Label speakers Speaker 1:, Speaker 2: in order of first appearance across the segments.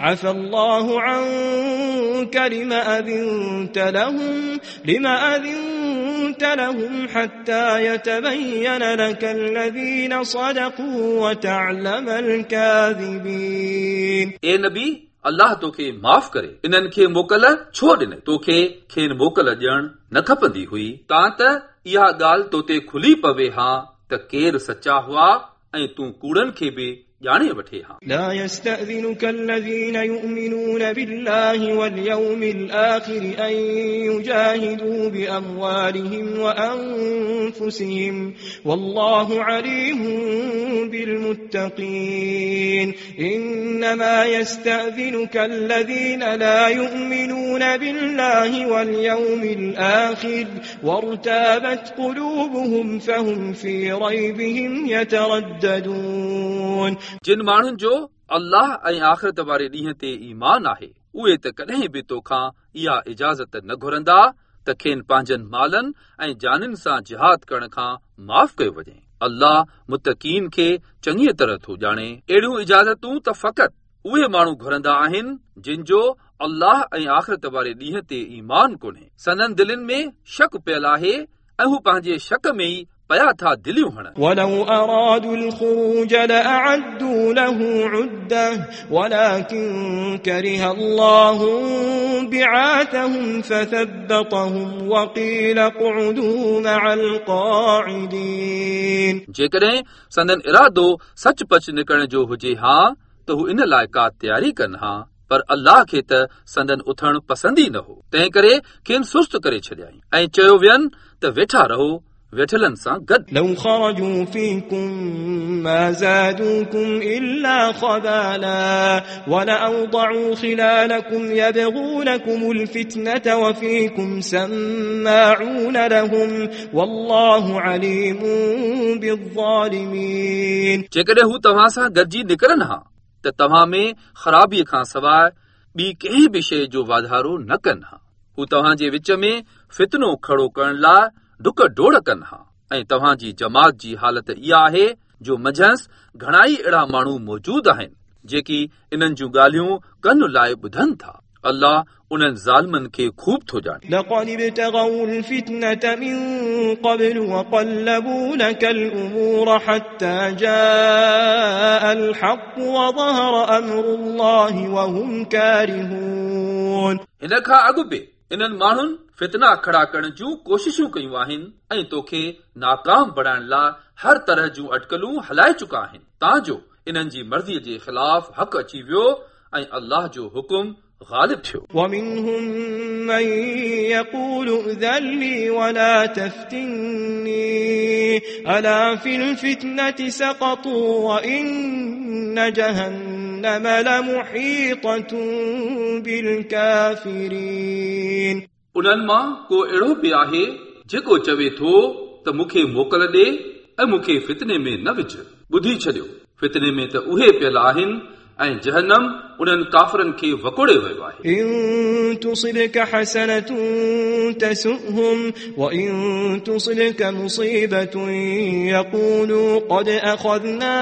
Speaker 1: عفى الله عنك لما أذنت لهم لما أذنت لهم حتى يتبين لك الذين صدقوا وتعلم الكاذبين
Speaker 2: ए नबी अल्लाह तोखे माफ़ करे इन्हनि खे मोकल छो ॾिनई तोखे खेनि मोकल ॾियण न खपंदी हुई तां त इहा ॻाल्हि तोते खुली पवे हा त केरु सचा हुआ ऐं तूं कूड़नि खे बि ॼाणे वठे हा
Speaker 1: لا يستأذنك الذين يؤمنون بالله واليوم الآخر أن يجاهدوا بأموالهم وأنفسهم والله عليم بالمتقين إنما يستأذنك الذين لا يؤمنون بالله واليوم الآخر وارتابت قلوبهم فهم في ريبهم يترددون
Speaker 2: جن ماڻهن جو الله ۽ آخرت واري ڏينهن تي ايمان آهي اهي ته ڪڏهن به توکان اها اجازت نه گهرندا ته کين پنهنجن مالن ۽ جانن سان جهاد ڪرڻ کان معاف ڪيو وڃي. الله متڪين کي چڱيءَ طرح ٿو ڄاڻي. اهڙيون اجازتون ته فقط اهي ماڻهو گهرندا آهن جن جو الله ۽ آخرت واري ڏينهن تي ايمان ڪونهي. سندن دلن ۾ شڪ پيل آهي ۽ هو پنهنجي شڪ ۾ ئي पया था दिलियूं हणनि
Speaker 1: ولو أرادوا الخروج لأعدوا له عدة ولكن كره الله بعاثهم فثبطهم وقيل اقعدوا مع القاعدين
Speaker 2: जेकॾहिं संदन इरादो सचपच निकिरण जो हुजे हा त हू इन लाइ का तयारी कनि हा पर अल्लाह खे त संदन उथण पसंदि ई न हो तंहिं करे खेनि सुस्त करे छॾियाई ऐं चयो वियनि त वेठा रहो वेठलनि सां गॾु
Speaker 1: لو خرجوا فيكم ما زادوكم إلا خبالا ولأوضعوا خلالكم يبغونكم الفتنة وفيكم سماعون لهم والله عليم بالظالمين
Speaker 2: जेकॾहिं हू तव्हां सां गॾिजी निकिरनि हा त तव्हां में ख़राबीअ खां सवाइ ॿी कंहिं बि शइ जो वाधारो न कनि हा हू तव्हां जे विच में फितनो खड़ो करण लाइ डुक डोड़ कनि हा ऐं तव्हां जी जमात जी हालत इहा आहे जो मंझंसि घणाई अहिड़ा माण्हू मौजूद आहिनि जेकी इन्हनि जूं ॻाल्हियूं कन लाइ ॿुधनि था अल्लाह उन्हनि ज़ालमनि खे खूब थो ॼाणे
Speaker 1: لقد ابتغوا الفتنة من قبل وقلبوا لك الأمور حتى جاء الحق وظهر أمر الله وهم كارهون
Speaker 2: हिन खां अॻु बि انهن ماڻهن فتنا کڙا ڪرڻ جون ڪوششون ڪيون آهن ۽ توکي ناڪام بڻائڻ لاءِ هر طرح جون اٽڪلون هلائي چڪا آهن. تان جو انهن جي مرضيءَ جي خلاف حق اچي ويو ۽ الله جو حڪم ग़ालिब थियो
Speaker 1: ومنهم من يقول ائذن لي ولا تفتني ألا في الفتنة سقطوا وإن جهنم لمحيطة بالكافرين
Speaker 2: उन्हनि मां को अहिड़ो बि आहे जेको चवे थो त मूंखे मोकल ॾे ऐं मूंखे फितने में न विझ ॿुधी छॾियो फितने में त उहे पियल आहिनि ऐं जहनम उन्हनि काफ़रनि खे वकोड़े वियो आहे
Speaker 1: إن تصبك حسنة تسؤهم وإن تصبك مصيبة يقولوا قد أخذنا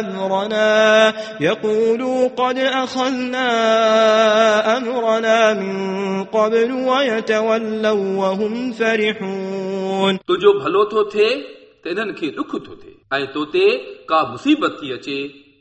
Speaker 1: أمرنا يقولوا قد أخذنا أمرنا من قبل ويتولوا وهم فرحون
Speaker 2: तुंहिंजो भलो थो थिए त इन्हनि खे ॾुख थो थिए ऐं तोते का मुसीबत थी अचे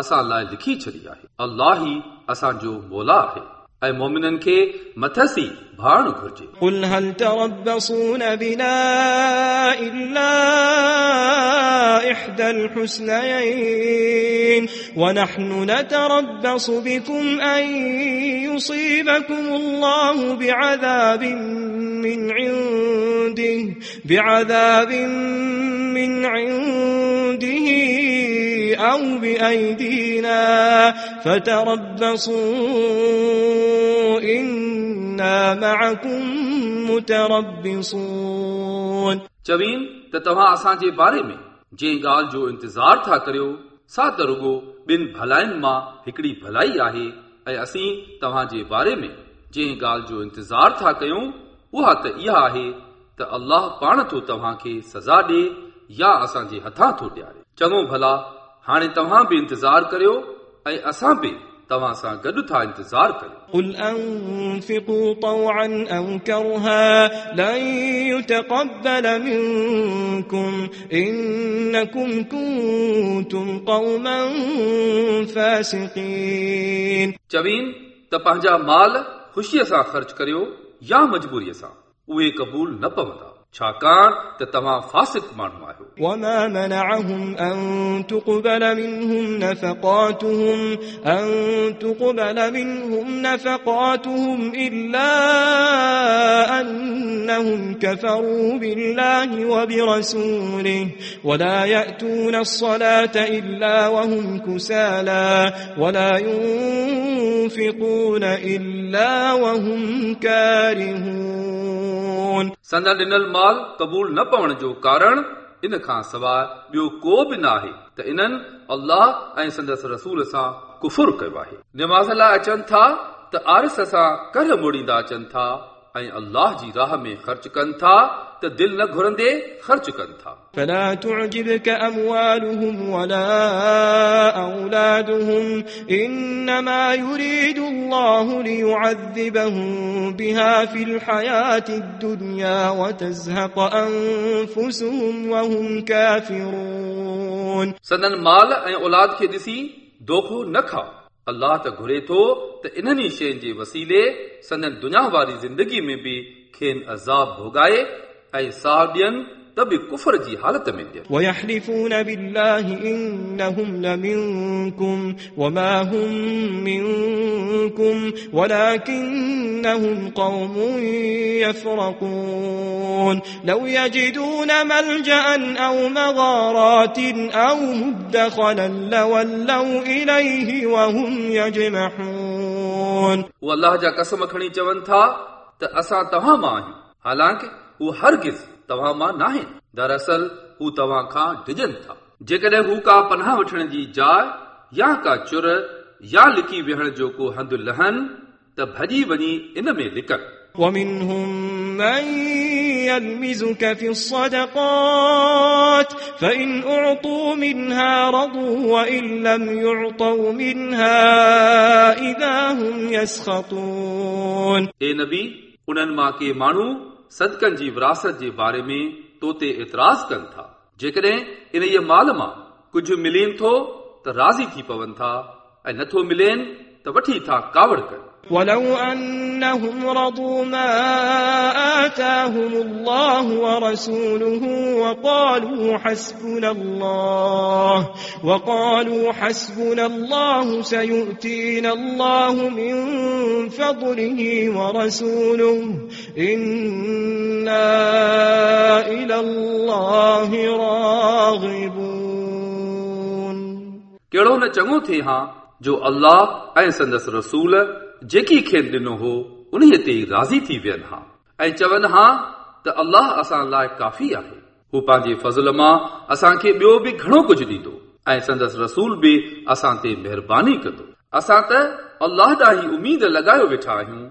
Speaker 2: असां लाइ लिखी छॾी आहे अल्लाह ई असांजो मौला आहे ऐं मोमिननि खे मथसि ई भाड़णु घुर्जे
Speaker 1: قل هل تربصون بنا إلا إحدى الحسنيين ونحن نتربص بكم أن يصيبكم الله بعذاب من عنده بعذاب من عنده أو بأيدينا فتربصوا إنا معكم متربصون
Speaker 2: चवीन त तव्हां असांजे बारे में जंहिं ॻाल्हि जो इंतज़ारु था करियो सा त रुगो ॿिनि भलाइनि मां हिकिड़ी भलाई आहे ऐं असीं तव्हांजे बारे में जंहिं ॻाल्हि जो इंतज़ारु था कयूं उहा त इहा आहे त अल्लाह पाण थो तव्हांखे सज़ा ॾिए या असांजे हथां थो ॾियारे चङो भला हाणे तव्हां बि इंतज़ारु करियो ऐं असां बि तव्हां सां गॾु था इंतज़ारु करियो
Speaker 1: قل أنفقوا طوعا أو كرها لن يتقبل منكم إنكم كنتم قوما فاسقين
Speaker 2: चवीन त पंहिंजा माल ख़ुशीअ सां ख़र्च करियो या मजबूरीअ सां उहे क़बूल न पवंदा छाकाणि त तव्हां फासिक माण्हू आहियो
Speaker 1: وما منعهم أن تقبل منهم نفقاتهم أن تقبل منهم نفقاتهم إلا أنهم كفروا بالله وبرسوله ولا يأتون الصلاة إلا وهم كسالى ولا ينفقون إلا وهم كارهون
Speaker 2: سندن ڏنل مال قبول نه پوڻ جو ڪارڻ ان کان سواءِ ٻيو ڪو به نه آهي ته انهن الله ۽ سندس رسول سان ڪفر ڪيو آهي. نماز لاءِ اچن ٿا ته آرس سان ڪر موڙيندا اچن ٿا ऐं अल्लाह जी राह में ख़र्च कनि था त दिलि न घुरंदे ख़र्च कनि था
Speaker 1: فلا تعجبك أموالهم ولا أولادهم إنما يريد الله ليعذبهم بها في الحياة الدنيا وتزهق أنفسهم وهم كافرون
Speaker 2: संदन माल ऐं औलाद खे ॾिसी दोखो न खा अल्लाह त घुरे थो त इन्हनि शयुनि जे वसीले संदन दुनिया वारी ज़िंदगी में बि खेनि अज़ाब भोगाए ऐं साह ॾियनि त बि कुफर जी हालत में ॾियनि
Speaker 1: ويحلفون بالله إنهم لمنكم وما هم منكم ولكنهم قوم يفرقون لو يجدون ملجأ أو مغارات أو مدخلا لولوا إليه وهم يجمحون
Speaker 2: हू अलाह जा कसम खणी चवनि था त असां तव्हां मां आहियूं हालांकि हू हरगिज़ तव्हां मां नाहिनि दरअसल हू तव्हां खां डिॼनि था जेकॾहिं हू का पनाह वठण जी जाइ या का चुर या लिकी वेहण जो को हंधु लहनि त भॼी वञी इन में लिकनि
Speaker 1: ومنهم من يلمزك في الصدقات فإن أعطوا منها رضوا وإن لم يعطوا منها إذا هم يسخطون
Speaker 2: ए नबी उन्हनि मां के माण्हू सदकनि जी विरासत जे बारे में तो ते एतिराज़ कनि था जेकॾहिं इन जे माल मां कुझु मिलेनि थो त राज़ी थी पवनि था ऐं नथो मिलेनि त वठी था कावड़ कनि
Speaker 1: ولو أنهم رضوا ما آتاهم الله ورسوله وقالوا حسبنا الله وقالوا حسبنا الله سيؤتينا الله من فضله ورسوله إنا إلى الله راغبون
Speaker 2: कहिड़ो न चङो थिए हा जो अल्लाह ऐं संदसि रसूल जेकी खेनि ॾिनो हो उन्हीअ ते राज़ी थी वियनि हा ऐं चवनि हा त अल्लाह असां लाइ काफ़ी आहे हू पंहिंजे फज़ल मां असांखे ॿियो बि घणो कुझु ॾींदो ऐं संदसि रसूल बि असां ते महिरबानी कंदो असां त अल्लाह ॾांहीं उमीद लॻायो वेठा आहियूं